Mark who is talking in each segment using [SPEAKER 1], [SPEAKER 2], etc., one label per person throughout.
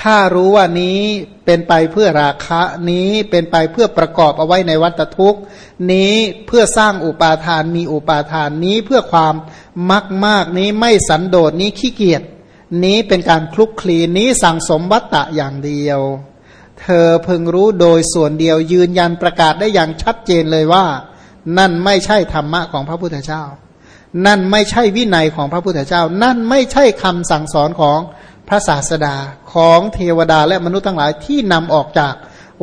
[SPEAKER 1] ถ้ารู้ว่านี้เป็นไปเพื่อราคะนี้เป็นไปเพื่อประกอบเอาไว้ในวัตทุกข์ นี้เพื่อสร้างอุปาทานมีอุปาทานนี้เพื่อความมักมากนี้ไม่สันโดษนี้ขี้เกียจนี้เป็นการคลุกคลีนี้สั่งสมวัตตะอย่างเดียว เธอพึงรู้โดยส่วนเดียวยืนยันประกาศได้อย่างชัดเจนเลยว่า นั่นไม่ใช่ธรรมะของพระพุทธเจ้า นั่นไม่ใช่วินัยของพระพุทธเจ้า นั่นไม่ใช่คำสั่งสอนของพระศาสดา ของเทวดาและมนุษย์ทั้งหลายที่นำออกจาก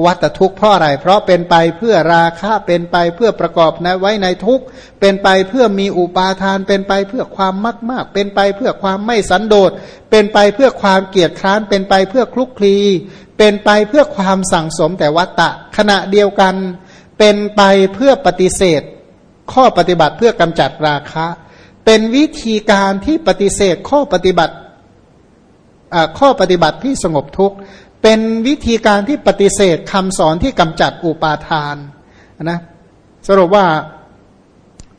[SPEAKER 1] วัตทุกข์เพราะอะไร เพราะเป็นไปเพื่อราคะเป็นไปเพื่อประกอบนะไว้ในทุกข์ เป็นไปเพื่อมีอุปาทาน เป็นไปเพื่อความมากมาก เป็นไปเพื่อความไม่สันโดษ เป็นไปเพื่อความเกียจคร้าน เป็นไปเพื่อคลุกคลี เป็นไปเพื่อความสั่งสมแต่วัตตะ ขณะเดียวกัน เป็นไปเพื่อปฏิเสธ ข้อปฏิบัติเพื่อกำจัดราคะ เป็นวิธีการที่ปฏิเสธข้อปฏิบัติ ข้อปฏิบัติที่สงบทุกข์เป็นวิธีการที่ปฏิเสธคำสอนที่กำจัดอุปาทานนะสรุปว่า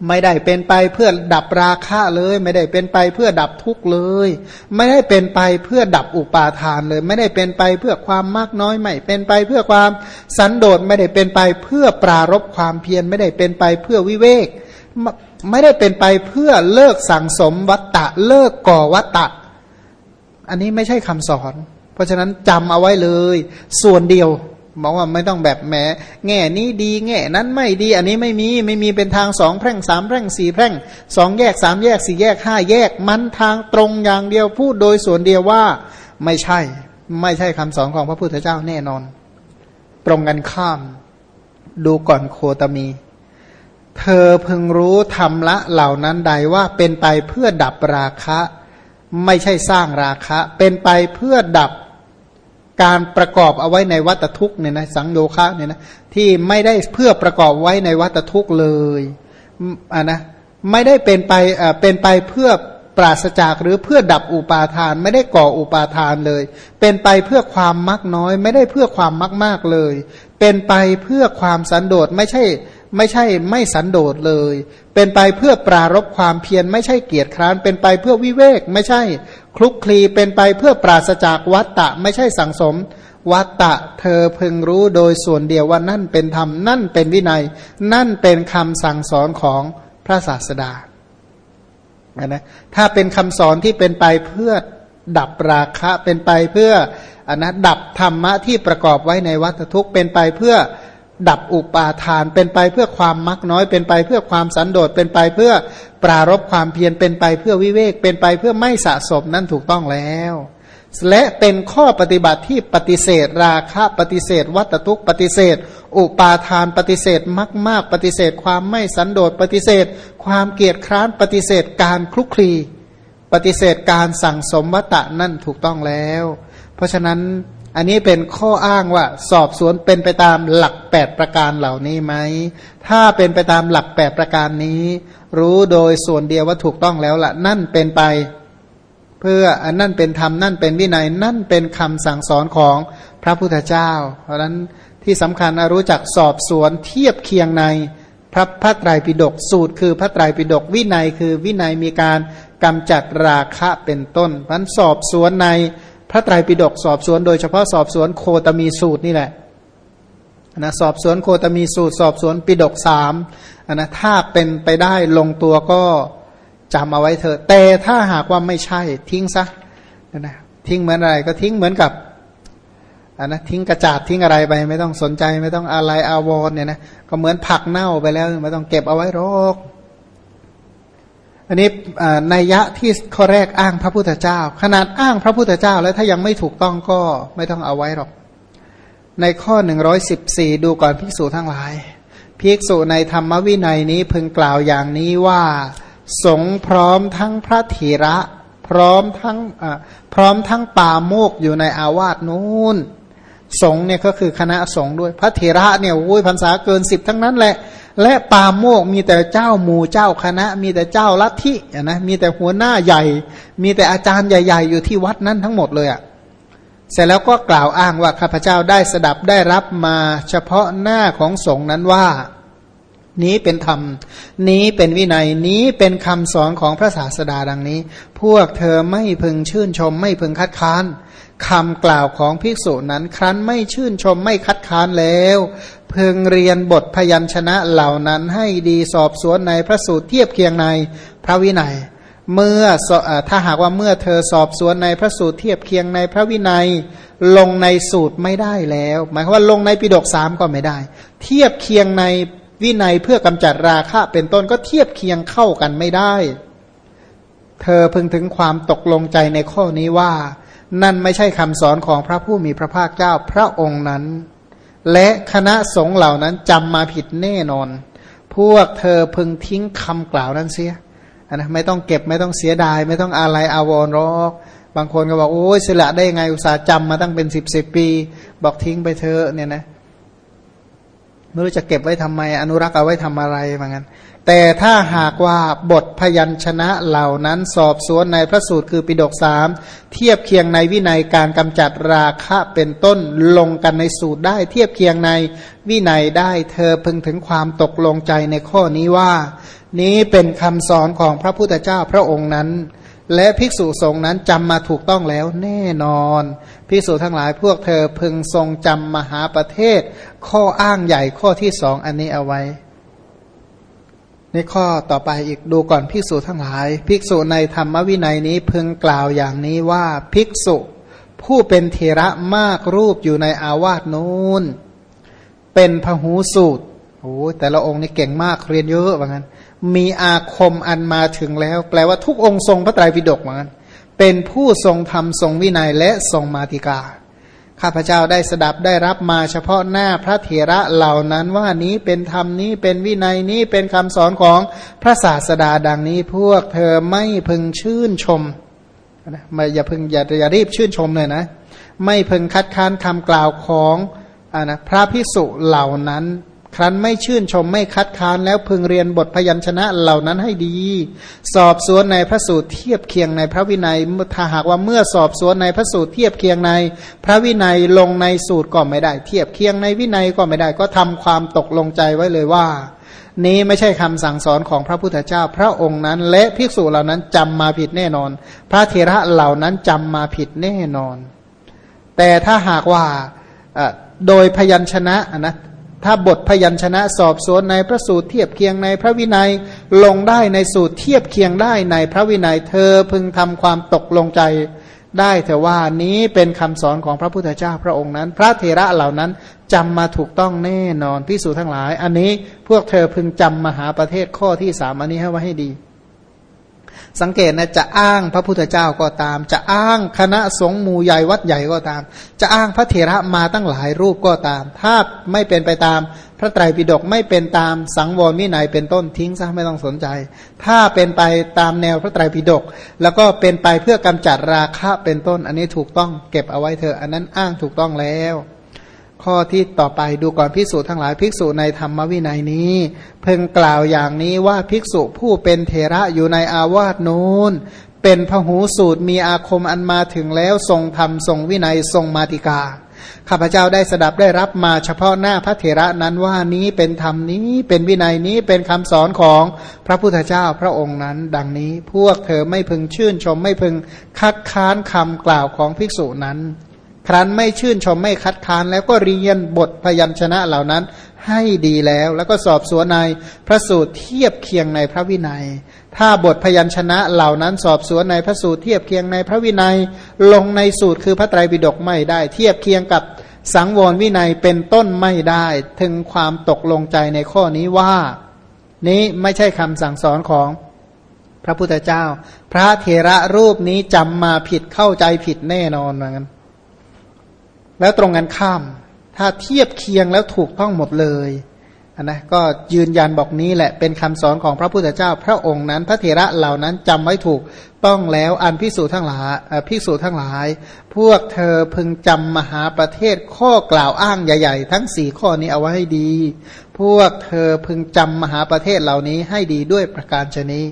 [SPEAKER 1] ไม่ได้เป็นไปเพื่อดับราคะเลย ไม่ได้เป็นไปเพื่อดับทุกข์เลย ไม่ได้เป็นไปเพื่อดับอุปาทานเลย ไม่ได้เป็นไปเพื่อความมากน้อยไม่เป็นไปเพื่อความสันโดษไม่ได้เป็นไปเพื่อปรารบความเพียรไม่ได้เป็นไปเพื่อวิเวกไม่ได้เป็นไปเพื่อเลิกสั่งสมวัตตะเลิกก่อวัตตะ อันนี้ไม่ใช่คำสอน เพราะฉะนั้นจำเอาไว้เลย ส่วนเดียวบอกว่าไม่ต้องแบบแหมแง่นี้ดีแง่นั้นไม่ดี อันนี้ไม่มีไม่มีเป็นทางสองแพร่งสามแพร่งสี่แพร่งสองแยกสามแยกสี่แยกห้าแยก มันทางตรงอย่างเดียวพูดโดยส่วนเดียวว่าไม่ใช่ ไม่ใช่คำสอนของพระพุทธเจ้าแน่นอน ตรงกันข้าม ดูก่อนโคตมี เธอพึงรู้ธรรมละเหล่านั้นใดว่าเป็นไปเพื่อดับราคะ ไม่ใช่สร้างราคะ เป็นไปเพื่อดับการประกอบเอาไว้ในวัตทุกเนี่ยนะสังโยคะเนี่ยนะที่ไม่ได้เพื่อประกอบไว้ในวัตทุกเลยอ่านะไม่ได้เป็นไปอ่าเป็นไปเพื่อปราศจากหรือเพื่อดับอุปาทาน ไม่ได้ก่ออุปาทานเลย เป็นไปเพื่อความมักน้อย ไม่ได้เพื่อความมักมากเลย เป็นไปเพื่อความสันโดษไม่ใช่ ไม่ใช่ไม่สันโดษเลย เป็นไปเพื่อปรารบความเพียรไม่ใช่เกียรติคร้าน เป็นไปเพื่อวิเวก ไม่ใช่คลุกคลีเป็นไปเพื่อปราศจากวัตตะ ไม่ใช่สังสม วัตตะเธอพึงรู้โดยส่วนเดียวว่านั่นเป็นธรรม นั่นเป็นวินัย นั่นเป็นคำสั่งสอนของพระศาสดานะถ้าเป็นคำสอนที่เป็นไปเพื่อดับราคะเป็นไปเพื่ออนนะดับธรรมะที่ประกอบไว้ในวัตทุกข์เป็นไปเพื่อ ดับอุปาทานเป็นไปเพื่อความมักน้อยเป็นไปเพื่อความสันโดษเป็นไปเพื่อปรารบความเพียรเป็นไปเพื่อวิเวก เป็นไปเพื่อไม่สะสมนั่นถูกต้องแล้ว และเป็นข้อปฏิบัติที่ปฏิเสธราคะปฏิเสธ วัตทุกปฏิเสธ อุปาทานปฏิเสธมากมากปฏิเสธ ความไม่สันโดษปฏิเสธ ความเกียจคร้านปฏิเสธการคลุกคลีปฏิเสธการสั่งสมวัตตะนั่นถูกต้องแล้ว เพราะฉะนั้น อันนี้เป็นข้ออ้างว่า สอบสวนเป็นไปตามหลักแปดประการเหล่านี้ไหม ถ้าเป็นไปตามหลักแปดประการนี้ รู้โดยส่วนเดียวว่าถูกต้องแล้วละ่ะนั่นเป็นไป เพื่ออันนั่นเป็นธรรมนั่นเป็นวินัยนั่นเป็นคำสั่งสอนของพระพุทธเจ้า เพราะฉะนั้นที่สำคัญรู้จักสอบสวนเทียบเคียงในพระพระไตรปิฎกสูตร คือพระไตรปิฎกวินัยคือวินัยมีการกำจัดราคะเป็นต้นเพราะนั้นสอบสวนใน พระไตรปิฎกสอบสวนโดยเฉพาะสอบสวนโคตมีสูตรนี่แหละนะสอบสวนโคตมีสูตร สอบสวนปิฎกสามนะถ้าเป็นไปได้ลงตัวก็จำเอาไว้เถอะ แต่ถ้าหากว่าไม่ใช่ทิ้งซะนะทิ้งเหมือนอะไรก็ทิ้งเหมือนกับอันนะทิ้งกระจาดทิ้งอะไรไป ไม่ต้องสนใจ ไม่ต้องอะไรอาวรเนี่ยนะก็เหมือนผักเน่าไปแล้ว ไม่ต้องเก็บเอาไว้รอก อันนี้ในยะที่ข้อแรกอ้างพระพุทธเจ้า ขนาดอ้างพระพุทธเจ้าแล้วถ้ายังไม่ถูกต้องก็ไม่ต้องเอาไว้หรอก ในข้อหนึ่งร้อยสิบสี่ดูก่อนภิกษุทั้งหลาย ภิกษุในธรรมวินัยนี้พึงกล่าวอย่างนี้ว่า สงพร้อมทั้งพระธีระ พร้อมทั้งพร้อมทั้งป่าโมกอยู่ในอาวาสนู้นสงเนี่ยก็คือคณะสงด้วย พระเถระเนี่ยโอ้ยพรรษาเกินสิบทั้งนั้นแหละ และปาโมกมีแต่เจ้าหมู่เจ้าคณะ มีแต่เจ้าลัทธินะมีแต่หัวหน้าใหญ่ มีแต่อาจารย์ใหญ่ๆ อยู่ที่วัดนั้นทั้งหมดเลยอะ่ะเสร็จแล้วก็กล่าวอ้างว่าข้าพเจ้าได้สดับได้รับมาเฉพาะหน้าของสงฆ์นั้นว่า นี้เป็นธรรม นี้เป็นวินัยนี้เป็นคำสอนของพระศาสดาดังนี้ พวกเธอไม่พึงชื่นชม ไม่พึงคัดค้าน คำกล่าวของภิกษุนั้นครั้นไม่ชื่นชมไม่คัดค้านแล้ว เพึงเรียนบทพยัญชนะเหล่านั้นให้ดีสอบสวนในพระสูตรเทียบเคียงในพระวินัย เมื่อถ้าหากว่าเมื่อเธอสอบสวนในพระสูตรเทียบเคียงในพระวินัย ลงในสูตรไม่ได้แล้ว หมายความว่าลงในปิฎกสามก็ไม่ได้ เทียบเคียงในวินัยเพื่อกำจัดราคะเป็นต้นก็เทียบเคียงเข้ากันไม่ได้ เธอพึงถึงความตกลงใจในข้อนี้ว่า นั่นไม่ใช่คำสอนของพระผู้มีพระภาคเจ้าพระองค์นั้น และคณะสงฆ์เหล่านั้นจำมาผิดแน่นอน พวกเธอพึงทิ้งคำกล่าวนั้นเสียนะไม่ต้องเก็บไม่ต้องเสียดาย ไม่ต้องอะไรอาวรรอกบางคนก็บอกโอ้ยสละได้ยังไงอุตส่าห์จำมาตั้งเป็นสิบสิบปี บอกทิ้งไปเถอะเนี่ยนะไม่รู้จะเก็บไว้ทำไม อนุรักษ์เอาไว้ทำอะไรเหมือนกัน แต่ถ้าหากว่าบทพยัญชนะเหล่านั้นสอบสวนในพระสูตรคือปิฎกสามเทียบเคียงในวินัยการกำจัดราคะเป็นต้นลงกันในสูตรได้เทียบเคียงในวินัยได้เธอพึงถึงความตกลงใจในข้อนี้ว่า นี้เป็นคำสอนของพระพุทธเจ้าพระองค์นั้น และภิกษุสงฆ์นั้นจำมาถูกต้องแล้วแน่นอนภิกษุทั้งหลายพวกเธอพึงทรงจำมหาประเทศ ข้ออ้างใหญ่ข้อที่สองอันนี้เอาไว้ นข้อต่อไปอีกดูก่อนภิกษุทั้งหลาย ภิกษุในธรรมวินัยนี้พึงกล่าวอย่างนี้ว่าภิกษุผู้เป็นเทระมากรูปอยู่ในอาวาสนู้นเป็นพหูสูตรโอ้แต่ละองค์นี่เก่งมากเรียนเยอะว่างั้น มีอาคมอันมาถึงแล้ว แปลว่าทุกองค์ทรงพระไตรปิฎกเหมือนกันเป็นผู้ทรงธรรมทรงวินัยและทรงมาติกา ข้าพเจ้าได้สดับได้รับมาเฉพาะหน้าพระเถระเหล่านั้นว่านี้เป็นธรรมนี้เป็นวินัยนี้เป็นคำสอนของพระศาสดาดังนี้พวกเธอไม่พึงชื่นชมนะไม่อย่าพึงอย่าอย่ารีบชื่นชมเลยนะ ไม่พึงคัดค้านคำกล่าวของอนะพระพิสุเหล่านั้น ครั้นไม่ชื่นชมไม่คัดค้านแล้วพึงเรียนบทพยัญชนะเหล่านั้นให้ดี สอบสวนในพระสูตรเทียบเคียงในพระวินัยถ้าหากว่าเมื่อสอบสวนในพระสูตรเทียบเคียงใน พระวินัยลงในสูตรก็ไม่ได้ เทียบเคียงในวินัยก็ไม่ได้ก็ทำความตกลงใจไว้เลยว่า นี้ไม่ใช่คำสั่งสอนของพระพุทธเจ้า พระองค์นั้น และภิกษุเหล่านั้นจำมาผิดแน่นอน พระเทระเหล่านั้นจำมาผิดแน่นอน แต่ถ้าหากว่าโดยพยัญชนะนะ ถ้าบทพยัญชนะสอบสวนในพระสูตรเทียบเคียงในพระวินัยลงได้ในสูตรเทียบเคียงได้ในพระวินัยเธอพึงทำความตกลงใจได้เถอว่านี้เป็นคำสอนของพระพุทธเจ้าพระองค์นั้น พระเทระเหล่านั้นจำมาถูกต้องแน่นอนพิสูจทั้งหลาย อันนี้พวกเธอพึงจำมหาประเทศข้อที่สามอันนี้ให้ไว้ให้ดี สังเกตนะจะอ้างพระพุทธเจ้าก็ตาม จะอ้างคณะสงฆ์หมู่ใหญ่วัดใหญ่ก็ตาม จะอ้างพระเถระมาตั้งหลายรูปก็ตาม ถ้าไม่เป็นไปตามพระไตรปิฎกไม่เป็นตามสังวรวินัยเป็นต้นทิ้งซะไม่ต้องสนใจ ถ้าเป็นไปตามแนวพระไตรปิฎกแล้วก็เป็นไปเพื่อกำจัดราคะเป็นต้นอันนี้ถูกต้องเก็บเอาไว้เถอะอันนั้นอ้างถูกต้องแล้ว ข้อที่ต่อไปดูก่อนภิกษุทั้งหลายภิกษุในธรรมวินัยนี้ เพิ่งกล่าวอย่างนี้ว่าภิกษุผู้เป็นเทระอยู่ในอาวาสนูนเป็นพหูสูตรมีอาคมอันมาถึงแล้วทรงธรรมทรงวินัยทรงมาติกาข้าพเจ้าได้สดับได้รับมาเฉพาะหน้าพระเถระนั้นว่านี้เป็นธรรมนี้เป็นวินัยนี้เป็นคำสอนของพระพุทธเจ้าพระองค์นั้น ดังนี้พวกเธอไม่พึงชื่นชมไม่พึงคัดค้านคำกล่าวของภิกษุนั้น ครั้นไม่ชื่นชมไม่คัดค้านแล้วก็เรียนบทพยัญชนะเหล่านั้นให้ดีแล้ว แล้วก็สอบสวนในพระสูตรเทียบเคียงในพระวินัย ถ้าบทพยัญชนะเหล่านั้นสอบสวนในพระสูตรเทียบเคียงในพระวินัย ลงในสูตรคือพระไตรปิฎกไม่ได้ เทียบเคียงกับสังวรวินัยเป็นต้นไม่ได้ ถึงความตกลงใจในข้อนี้ว่า นี้ไม่ใช่คำสั่งสอนของพระพุทธเจ้า พระเถระรูปนี้จำมาผิดเข้าใจผิดแน่นอนเหมือนกัน แล้วตรงกันข้าม ถ้าเทียบเคียงแล้วถูกต้องหมดเลยนนะก็ยืนยันบอกนี้แหละเป็นคำสอนของพระพุทธเจ้า พระองค์นั้น พระเถระเหล่านั้นจำไว้ถูกต้องแล้วอันพิสูจทั้งหลายพิสูจทั้งหลาย พวกเธอพึงจำมหาประเทศข้อกล่าวอ้างใหญ่ ๆ ทั้งสี่ข้อนี้เอาไว้ให้ดี พวกเธอพึงจำมหาประเทศเหล่านี้ให้ดีด้วยประการชนี้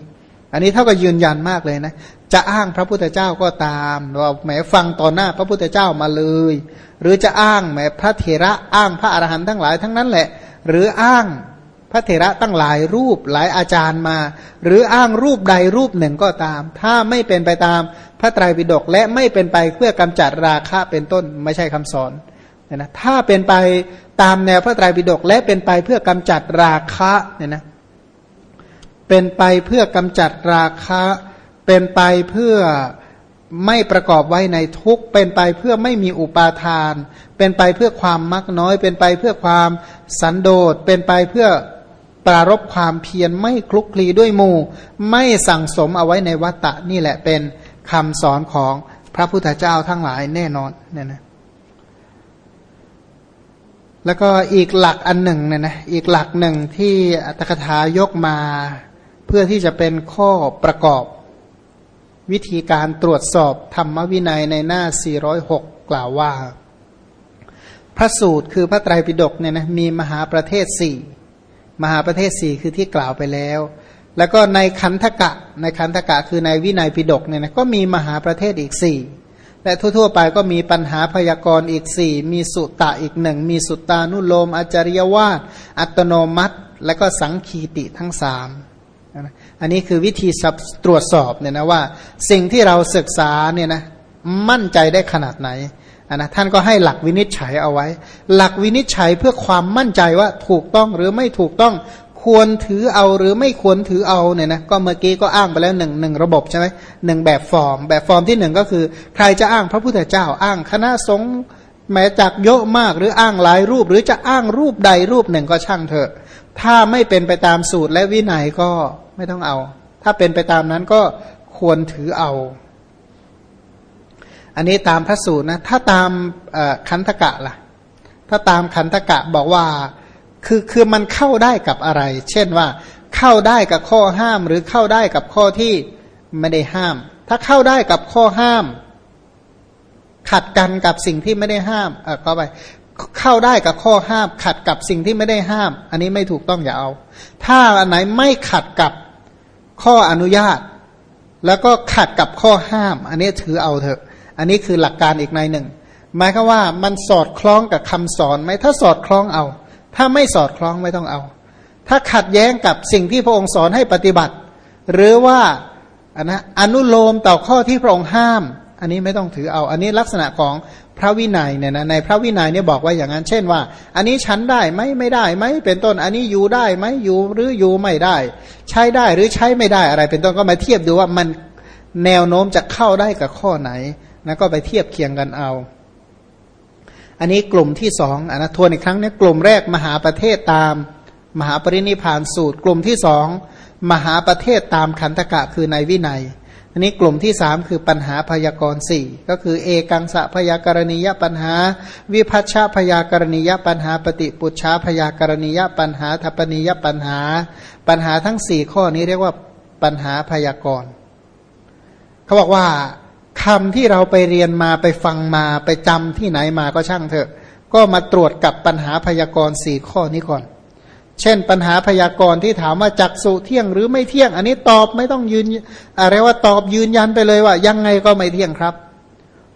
[SPEAKER 1] อันนี้เท่ากับยืนยันมากเลยนะ จะอ้างพระพุทธเจ้าก็ตามว่าแหมฟังต่อหน้าพระพุทธเจ้ามาเลย หรือจะอ้างแหมพระเถระอ้างพระอรหันต์ทั้งหลายทั้งนั้นแหละ หรืออ้างพระเถระตั้งหลายรูปหลายอาจารย์มา หรืออ้างรูปใดรูปหนึ่งก็ตาม ถ้าไม่เป็นไปตามพระไตรปิฎกและไม่เป็นไปเพื่อกำจัดราคะเป็นต้นไม่ใช่คำสอนนะถ้าเป็นไปตามแนวพระไตรปิฎกและเป็นไปเพื่อกำจัดราคะเนี่ยนะเป็นไปเพื่อกำจัดราคะ เป็นไปเพื่อไม่ประกอบไว้ในทุกเป็นไปเพื่อไม่มีอุปาทาน เป็นไปเพื่อความมักน้อย เป็นไปเพื่อความสันโดษ เป็นไปเพื่อปรารบความเพียรไม่คลุกคลีด้วยหมู่ ไม่สั่งสมเอาไว้ในวัตตะนี่แหละเป็นคำสอนของพระพุทธเจ้าทั้งหลายแน่นอนเนี่ยนะแล้วก็อีกหลักอันหนึ่งเนี่ยนะอีกหลักหนึ่งที่อัตถกถายกมา เพื่อที่จะเป็นข้อประกอบ วิธีการตรวจสอบธรรมวินัยในหน้า 406 กล่าวว่า พระสูตรคือพระไตรปิฎกเนี่ยนะมีมหาประเทศสี่มหาประเทศสี่คือที่กล่าวไปแล้ว แล้วก็ในคันธกะ ในคันธกะคือในวินัยปิฎกเนี่ยนะก็มีมหาประเทศอีกสี่และทั่วๆไปก็มีปัญหาพยากรณ์อีกสี่มีสุตตะอีกหนึ่งมีสุตตานุโลม อาจาริยวาสอัตโนมัติ และก็สังคีติทั้งสาม อันนี้คือวิธีตรวจสอบเนี่ยนะว่า สิ่งที่เราศึกษาเนี่ยนะมั่นใจได้ขนาดไหนนนะท่านก็ให้หลักวินิจฉัยเอาไว้ หลักวินิจฉัยเพื่อความมั่นใจว่าถูกต้องหรือไม่ถูกต้องควรถือเอาหรือไม่ควรถือเอาเนี่ยนะก็เมื่อกี้ก็อ้างไปแล้วหนึ่งหนึ่งระบบใช่ไหมหนึ่งแบบฟอร์ม แบบฟอร์มที่หนึ่งก็คือ ใครจะอ้างพระพุทธเจ้าอ้างคณะสงฆ์แม้จากเยอะมากหรืออ้างหลายรูป หรือจะอ้างรูปใดรูปหนึ่งก็ช่างเถอะ ถ้าไม่เป็นไปตามสูตรและวินัยก็ ไม่ต้องเอา ถ้าเป็นไปตามนั้นก็ควรถือเอา อันนี้ตามพระสูตรนะ ถ้าตามคันธกะล่ะ ถ้าตามคันธกะบอกว่า คือคือมันเข้าได้กับอะไร เช่นว่า เข้าได้กับข้อห้าม หรือเข้าได้กับข้อที่ไม่ได้ห้าม ถ้าเข้าได้กับข้อห้าม ขัดกันกับสิ่งที่ไม่ได้ห้าม เออก็ไปเข้าได้กับข้อห้าม ขัดกับสิ่งที่ไม่ได้ห้าม อันนี้ไม่ถูกต้องอย่าเอา ถ้าอันไหนไม่ขัดกับ ข้ออนุญาต แล้วก็ขัดกับข้อห้าม อันนี้ถือเอาเถอะ อันนี้คือหลักการอีกในหนึ่ง หมายคือว่ามันสอดคล้องกับคำสอนไหมถ้าสอดคล้องเอา ถ้าไม่สอดคล้องไม่ต้องเอา ถ้าขัดแย้งกับสิ่งที่พระองค์สอนให้ปฏิบัติ หรือว่าอันนะอนุโลมต่อข้อที่พระองค์ห้าม อันนี้ไม่ต้องถือเอา อันนี้ลักษณะของ พระวินัยเนี่ยนะในพระวินัยเนี่ยบอกว่าอย่างนั้น เช่นว่า อันนี้ฉันได้ไหมไม่ได้ไหมเป็นต้นอันนี้อยู่ได้ไหมอยู่หรืออยู่ไม่ได้ ใช้ได้หรือใช้ไม่ได้อะไร เป็นต้นก็มาเทียบดูว่ามันแนวโน้มจะเข้าได้กับข้อไหนนะก็ไปเทียบเคียงกันเอา อันนี้กลุ่มที่สองอันนะทวนอีกครั้งเนี่ยกลุ่มแรกมหาประเทศตาม มหาปรินิพานสูตร กลุ่มที่สองมหาประเทศตามขันตกะคือในวินัย อันนี้กลุ่มที่สามคือปัญหาพยากรณ์สี่ก็คือเอกังสะพยากรณียปัญหา วิพัชชาพยากรณียปัญหา ปฏิปุชชาพยากรณียปัญหาทัปนิยปัญหา ปัญหาทั้งสี่ข้อนี้เรียกว่าปัญหาพยากรณ์เขาบอกว่าคำที่เราไปเรียนมาไปฟังมาไปจำที่ไหนมาก็ช่างเถอะ ก็มาตรวจกับปัญหาพยากรณ์สี่ข้อนี้ก่อน เช่นปัญหาพยากรณ์ที่ถามว่าจักสุเที่ยงหรือไม่เที่ยง อันนี้ตอบไม่ต้องยืนอะไรว่าตอบยืนยันไปเลยว่า ยังไงก็ไม่เที่ยงครับ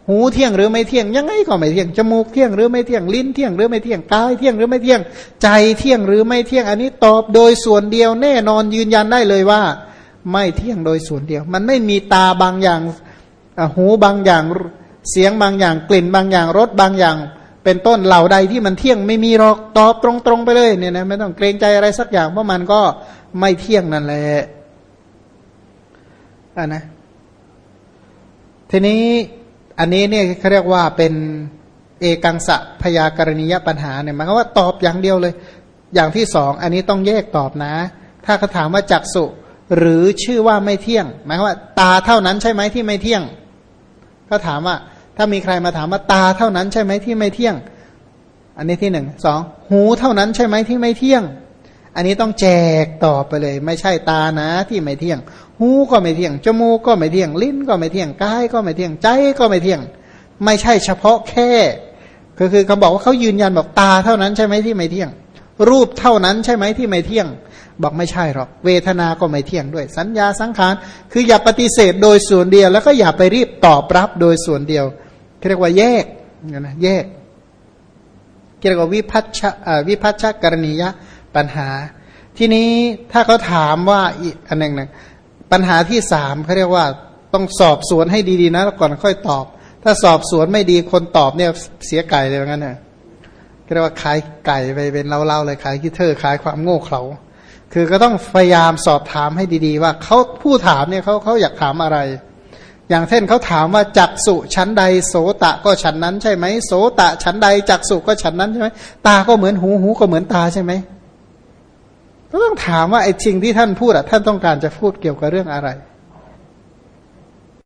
[SPEAKER 1] หูเที่ยงหรือไม่เที่ยง ยังไงก็ไม่เที่ยงจมูกเที่ยงหรือไม่เที่ยงลิ้นเที่ยงหรือไม่เที่ยงกายเที่ยงหรือไม่เที่ยง ใจเที่ยงหรือไม่เที่ยง อันนี้ตอบโดยส่วนเดียวแน่นอนยืนยันได้เลยว่า ไม่เที่ยงโดยส่วนเดียว มันไม่มีตาบางอย่างหูบางอย่างเสียงบางอย่างกลิ่นบางอย่างรสบางอย่าง เป็นต้นเหล่าใดที่มันเที่ยงไม่มีหรอกตอบตรงๆไปเลยเนี่ยนะไม่ต้องเกรงใจอะไรสักอย่างเพราะมันก็ไม่เที่ยงนั่นแหละอ่านะ ทีนี้อันนี้เนี่ยเขาเรียกว่าเป็นเอกังสะพยากรณียปัญหาเนี่ยหมายความว่าตอบอย่างเดียวเลย อย่างที่สองอันนี้ต้องแยกตอบนะ ถ้าเขาถามว่าจักสุหรือชื่อว่าไม่เที่ยง หมายความว่า ตาเท่านั้นใช่ไหมที่ไม่เที่ยงเขาถามว่า ถ้ามีใครมาถามว่าตาเท่านั้นใช่ไหมที่ไม่เที่ยง อันนี้ที่หนึ่งสองหูเท่านั้นใช่ไหมที่ไม่เที่ยง อันนี้ต้องแจกตอบไปเลย ไม่ใช่ตานะที่ไม่เที่ยง หูก็ไม่เที่ยงจมูกก็ไม่เที่ยง ลิ้นก็ไม่เที่ยงกายก็ไม่เที่ยงใจก็ไม่เที่ยง ไม่ใช่เฉพาะแค่ก็คือเขาบอกว่าเขายืนยันบอกตาเท่านั้นใช่ไหมที่ไม่เที่ยง รูปเท่านั้นใช่ไหมที่ไม่เที่ยง บอกไม่ใช่หรอก เวทนาก็ไม่เที่ยงด้วย สัญญาสังขารคืออย่าปฏิเสธโดยส่วนเดียว แล้วก็อย่าไปรีบตอบรับโดยส่วนเดียว เรียกว่าแยกนะแยกเรียกว่าวิพัชชวิพัชชกรณียปัญหา ทีนี้ถ้าเขาถามว่าอีกอันหนึ่งนะปัญหาที่สามเขาเรียกว่าต้องสอบสวนให้ดีๆนะก่อนค่อยตอบ ถ้าสอบสวนไม่ดีคนตอบเนี่ยเสียไก่เลยงั้นเนี่ยเรียกว่าขายไก่ไปเป็นเล่าๆเลยขายคิเทอร์ขายความโง่เขลาคือก็ต้องพยายามสอบถามให้ดี ๆ ว่าเขาผู้ถามเนี่ยเขาเขาอยากถามอะไร อย่างเช่นเขาถามว่าจักสุชั้นใดโสตะก็ชั้นนั้นใช่ไหมโสตะชั้นใดจักสุก็ชั้นนั้นใช่ไหมตาก็เหมือนหูหูก็เหมือนตาใช่ไหมก็ต้องถามว่าไอ้สิ่งที่ท่านพูดอะท่านต้องการจะพูดเกี่ยวกับเรื่องอะไร